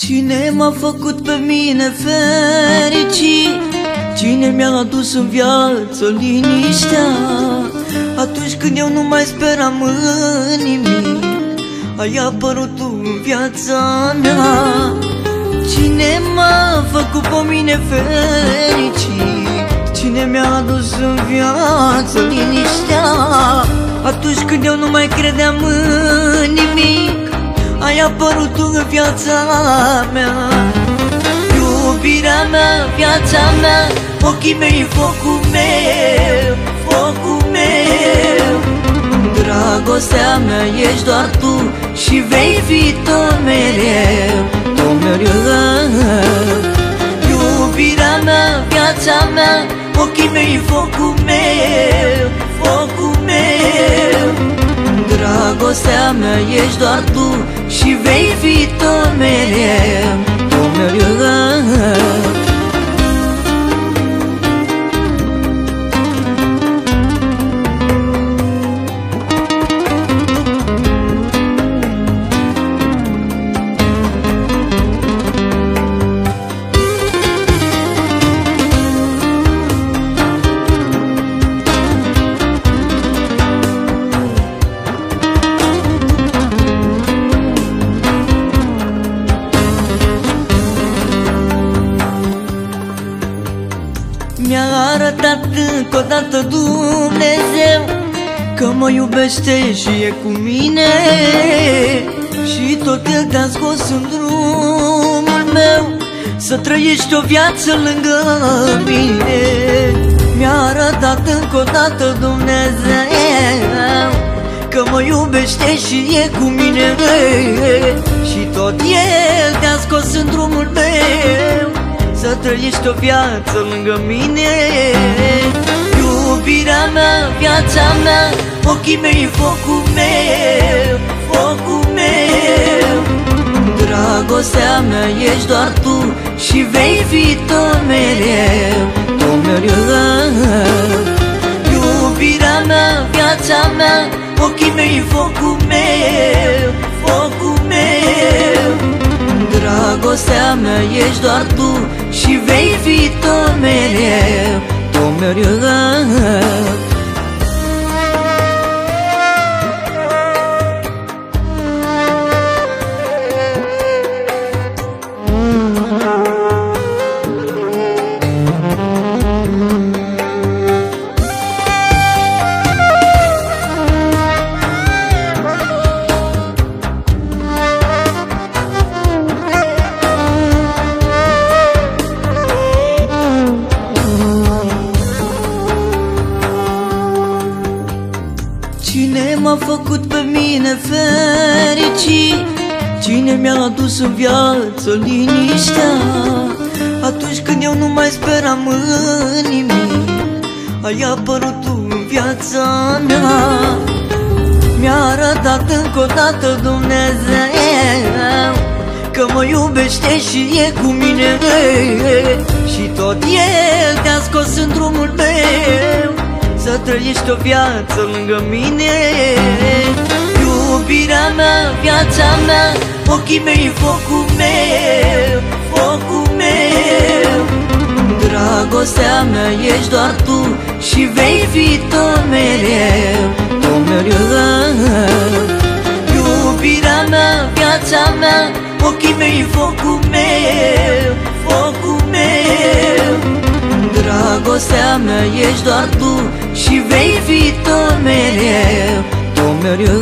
Cine m-a făcut pe mine fericit? Cine mi-a adus în viață liniștea? Atunci când eu nu mai speram în nimic Ai apărut tu în viața mea Cine m-a făcut pe mine fericit? Cine mi-a adus în viață liniștea? Atunci când eu nu mai credeam în nimic ai apărut tu în viața mea. Iubirea mea, viața mea Ochii mei, focul meu, focul meu. Dragostea mea ești doar tu Și vei fi tot mereu, tot mereu Iubirea mea, viața mea Ochii mei, focul meu, focul meu. Dragostea mea ești doar tu Și vei fi tot mereu Tot Mi-a arătat încă o dată Dumnezeu Că mă iubește și e cu mine. Și tot El te-a scos în drumul meu Să trăiești o viață lângă mine. Mi-a arătat încă o dată Dumnezeu Că mă iubește și e cu mine. Și să trăiești o viață lângă mine. Iubirea mea, viața mea Ochii mei, focul meu, focul meu. Dragostea mea ești doar tu Și vei fi tot mereu, tot mereu. Iubirea mea, viața mea Ochii mei, focul meu, focul meu Dragostea mea ești doar tu Și vei fi tot mereu, tot mereu Cine m-a făcut pe mine fericit? Cine mi-a adus în viață liniștea? Atunci când eu nu mai speram în nimic Ai apărut tu în viața mea Mi-a arătat încă o dată Dumnezeu Că mă iubește și e cu mine trăiești o viață lângă mine. Iubirea mea, viața mea Ochii mei, focul meu, focul meu. Dragostea mea ești doar tu Și vei fi tot mereu, tot mereu. Iubirea mea, viața mea Ochii mei, focul meu, focul meu Dragostea mea ești doar tu Și vei fi tot mereu, tot mereu